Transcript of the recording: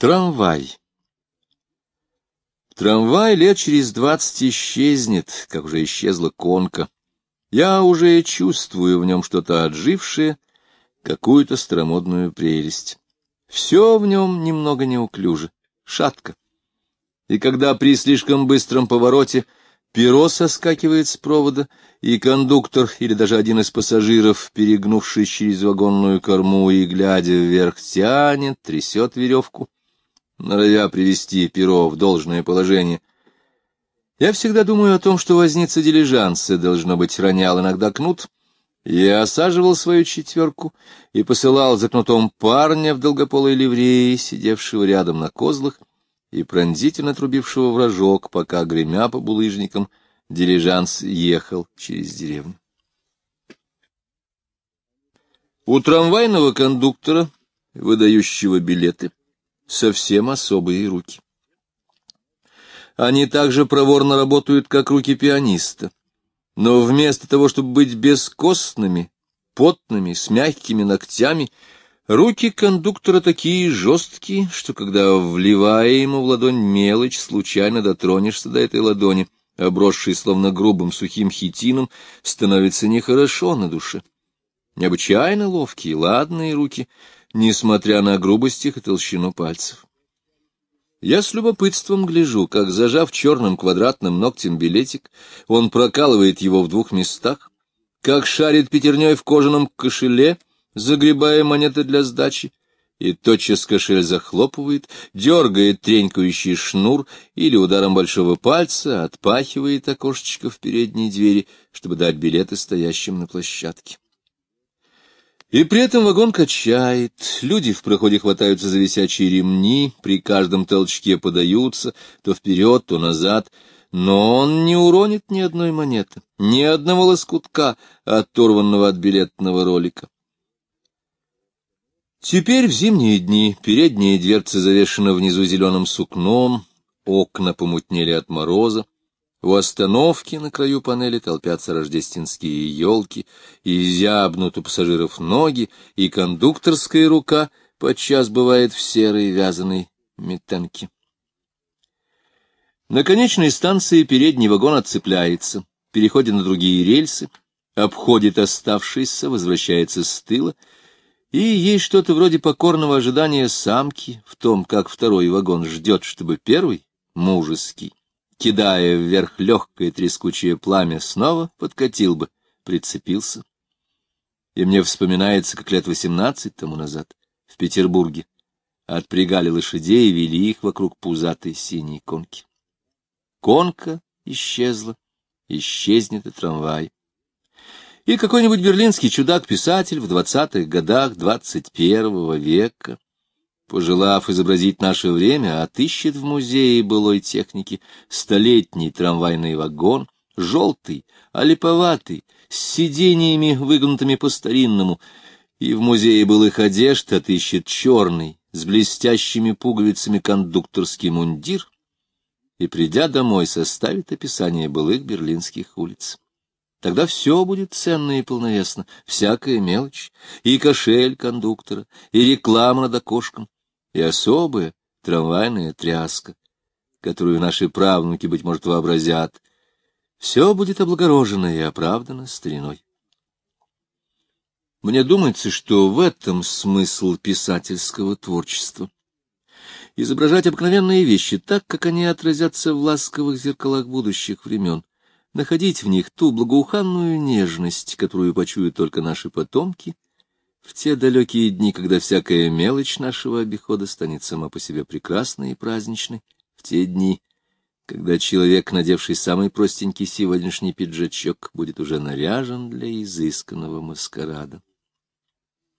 Трамвай. Трамвай лет через двадцать исчезнет, как уже исчезла конка. Я уже чувствую в нем что-то отжившее, какую-то старомодную прелесть. Все в нем немного неуклюже, шатко. И когда при слишком быстром повороте Перо соскакивает с провода, и кондуктор или даже один из пассажиров, перегнувшись через вагонную корму и, глядя вверх, тянет, трясет веревку, норовя привести перо в должное положение. Я всегда думаю о том, что возница дилижанса, должно быть, ронял иногда кнут, я осаживал свою четверку и посылал за кнутом парня в долгополой ливреи, сидевшего рядом на козлах, и пронзительно трубившего вражок, пока, гремя по булыжникам, дилижанс ехал через деревню. У трамвайного кондуктора, выдающего билеты, совсем особые руки. Они также проворно работают, как руки пианиста, но вместо того, чтобы быть бескостными, потными, с мягкими ногтями, Руки кондуктора такие жесткие, что когда, вливая ему в ладонь мелочь, случайно дотронешься до этой ладони, обросшей словно грубым сухим хитином, становится нехорошо на душе. Необычайно ловкие, ладные руки, несмотря на грубость их и толщину пальцев. Я с любопытством гляжу, как, зажав черным квадратным ногтем билетик, он прокалывает его в двух местах, как шарит пятерней в кожаном кошеле — загребая монеты для сдачи, и тотчас кошель захлопывает, дергает тренькающий шнур или ударом большого пальца отпахивает окошечко в передней двери, чтобы дать билеты стоящим на площадке. И при этом вагон качает, люди в проходе хватаются за висячие ремни, при каждом толчке подаются, то вперед, то назад, но он не уронит ни одной монеты, ни одного лоскутка, оторванного от билетного ролика. Теперь в зимние дни передние дверцы завешены внизу зеленым сукном, окна помутнели от мороза, у остановки на краю панели толпятся рождественские елки, и зябнут у пассажиров ноги, и кондукторская рука подчас бывает в серой вязаной метанке. На конечной станции передний вагон отцепляется, переходит на другие рельсы, обходит оставшийся, возвращается с тыла — и есть что-то вроде покорного ожидания самки в том, как второй вагон ждет, чтобы первый, мужеский, кидая вверх легкое трескучее пламя, снова подкатил бы, прицепился. И мне вспоминается, как лет восемнадцать тому назад в Петербурге отпрягали лошадей и вели их вокруг пузатой синей конки. Конка исчезла, исчезнет и трамвай и какой-нибудь берлинский чудак-писатель в двадцатых годах двадцать первого века, пожелав изобразить наше время, отыщет в музее былой техники столетний трамвайный вагон, желтый, олиповатый, с сидениями, выгнутыми по-старинному, и в музее былых одежд отыщет черный, с блестящими пуговицами кондукторский мундир, и, придя домой, составит описание былых берлинских улиц. Тогда все будет ценно и полновесно, всякая мелочь, и кошель кондуктора, и реклама над окошком, и особая трамвайная тряска, которую наши правнуки, быть может, вообразят. Все будет облагорожено и оправдано стариной. Мне думается, что в этом смысл писательского творчества. Изображать обыкновенные вещи так, как они отразятся в ласковых зеркалах будущих времен, находить в них ту благоуханную нежность, которую почуют только наши потомки, в те далекие дни, когда всякая мелочь нашего обихода станет сама по себе прекрасной и праздничной, в те дни, когда человек, надевший самый простенький сегодняшний пиджачок, будет уже наряжен для изысканного маскарада.